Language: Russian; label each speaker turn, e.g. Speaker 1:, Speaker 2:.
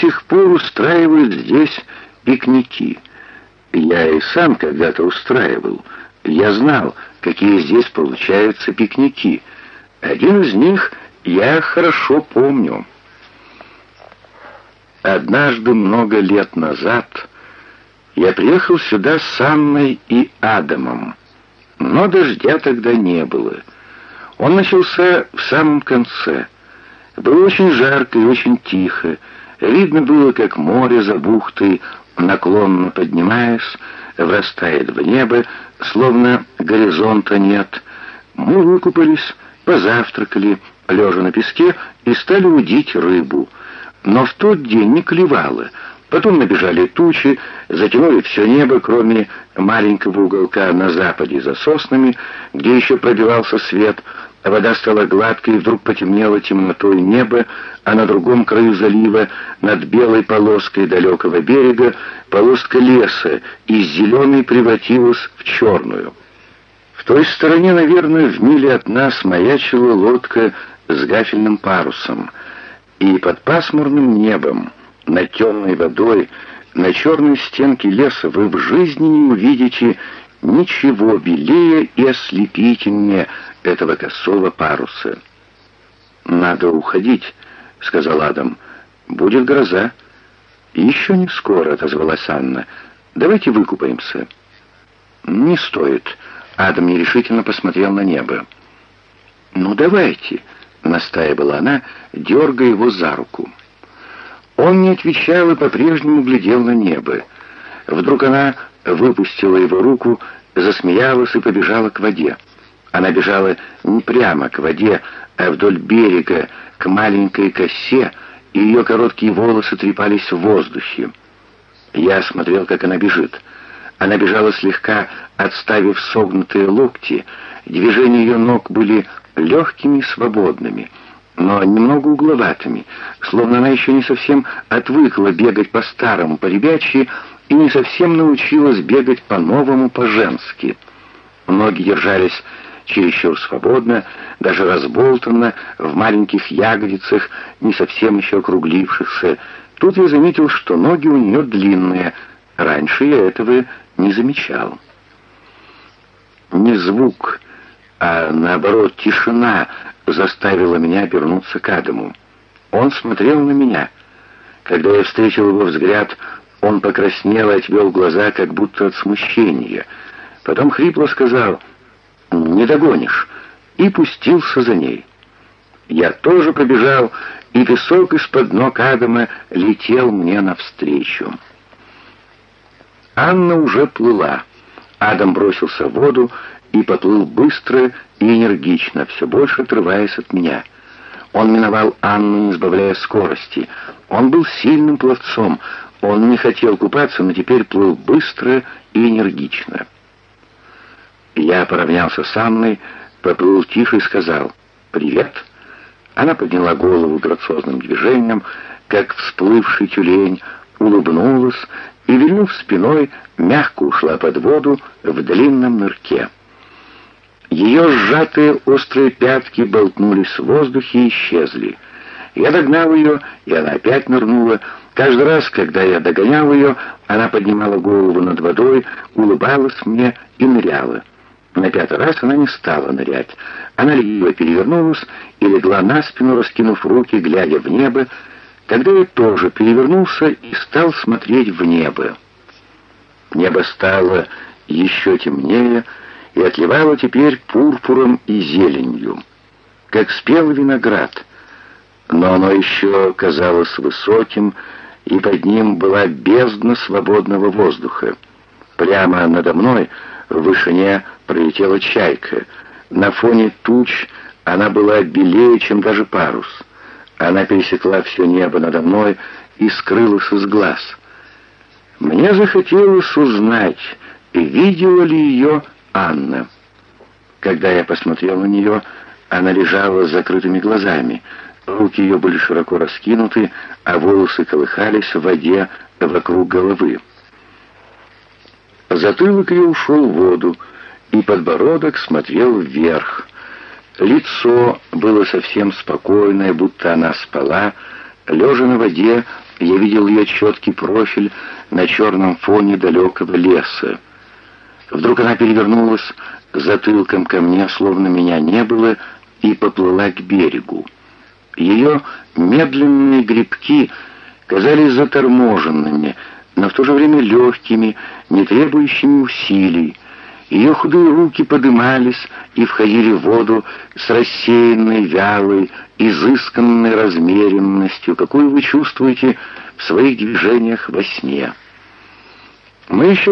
Speaker 1: сих пор устраивают здесь пикники. Я и сам когда-то устраивал. Я знал, какие здесь получаются пикники. Один из них я хорошо помню. Однажды много лет назад я приехал сюда с Анной и Адамом, но дождя тогда не было. Он начался в самом конце. Было очень жарко и очень тихо. Видно было, как море за бухтой, наклонно поднимаясь, врастает в небо, словно горизонта нет. Мы выкупались, позавтракали, лежа на песке, и стали удить рыбу. Но в тот день не клевало. Потом набежали тучи, затянули все небо, кроме маленького уголка на западе за соснами, где еще пробивался свет. Вода стала гладкой, вдруг потемнело темнотой небо, а на другом краю залива, над белой полоской далекого берега, полоска леса, из зеленой превратилась в черную. В той стороне, наверное, в миле от нас маячила лодка с гафельным парусом, и под пасмурным небом, над темной водой, на черной стенке леса вы в жизни не увидите ничего белее и ослепительнее этого косого паруса. «Надо уходить», — сказал Адам. «Будет гроза». «Еще не скоро», — отозвалась Анна. «Давайте выкупаемся». «Не стоит», — Адам нерешительно посмотрел на небо. «Ну, давайте», — настаивала она, дергая его за руку. Он не отвечал и по-прежнему глядел на небо. Вдруг она выпустила его руку, засмеялась и побежала к воде. Она бежала не прямо к воде, а вдоль берега, к маленькой косе, и ее короткие волосы трепались в воздухе. Я смотрел, как она бежит. Она бежала слегка, отставив согнутые локти. Движения ее ног были легкими и свободными, но немного угловатыми, словно она еще не совсем отвыкла бегать по-старому, по-ребячьи, и не совсем научилась бегать по-новому, по-женски. Ноги держались чересчур свободно, даже разболтанно, в маленьких ягодицах, не совсем еще округлившихся. Тут я заметил, что ноги у нее длинные. Раньше я этого не замечал. Не звук, а наоборот тишина заставила меня обернуться к Адаму. Он смотрел на меня. Когда я встретил его взгляд, он покраснел и отвел глаза, как будто от смущения. Потом хрипло сказал «Не догонишь» и пустился за ней. Я тоже побежал, и песок из-под ног Адама летел мне навстречу. Анна уже плыла. Адам бросился в воду и поплыл быстро и энергично, все больше отрываясь от меня. Он миновал Анну, не сбавляя скорости. Он был сильным пловцом, он не хотел купаться, но теперь плыл быстро и энергично. Я поравнялся с Анной, поплыл тихо и сказал «Привет». Она подняла голову грациозным движением, как всплывший тюлень, улыбнулась и, вильнув спиной, мягко ушла под воду в длинном нырке. Ее сжатые острые пятки болтнулись в воздухе и исчезли. Я догнал ее, и она опять нырнула, Каждый раз, когда я догонял ее, она поднимала голову над водой, улыбалась мне и ныряла. На пятый раз она не стала нырять. Она лениво перевернулась и легла на спину, раскинув руки, глядя в небо, когда я тоже перевернулся и стал смотреть в небо. Небо стало еще темнее и отливало теперь пурпуром и зеленью, как спелый виноград, но оно еще казалось высоким, и под ним была бездна свободного воздуха. Прямо надо мной в вышине пролетела чайка. На фоне туч она была белее, чем даже парус. Она пересекла все небо надо мной и скрылась из глаз. Мне захотелось узнать, видела ли ее Анна. Когда я посмотрел на нее, она лежала с закрытыми глазами — Руки ее были широко раскинуты, а волосы колыхались в воде вокруг головы. Затылок ее ушел в воду, и подбородок смотрел вверх. Лицо было совсем спокойное, будто она спала. Лежа на воде, Я видел ее четкий профиль на черном фоне далекого леса. Вдруг она перевернулась затылком ко мне, словно меня не было, и поплыла к берегу. Ее медленные грибки казались заторможенными, но в то же время легкими, не требующими усилий. Ее худые руки подымались и входили в воду с рассеянной, вялой, изысканной размеренностью, какую вы чувствуете в своих движениях во сне. Мы еще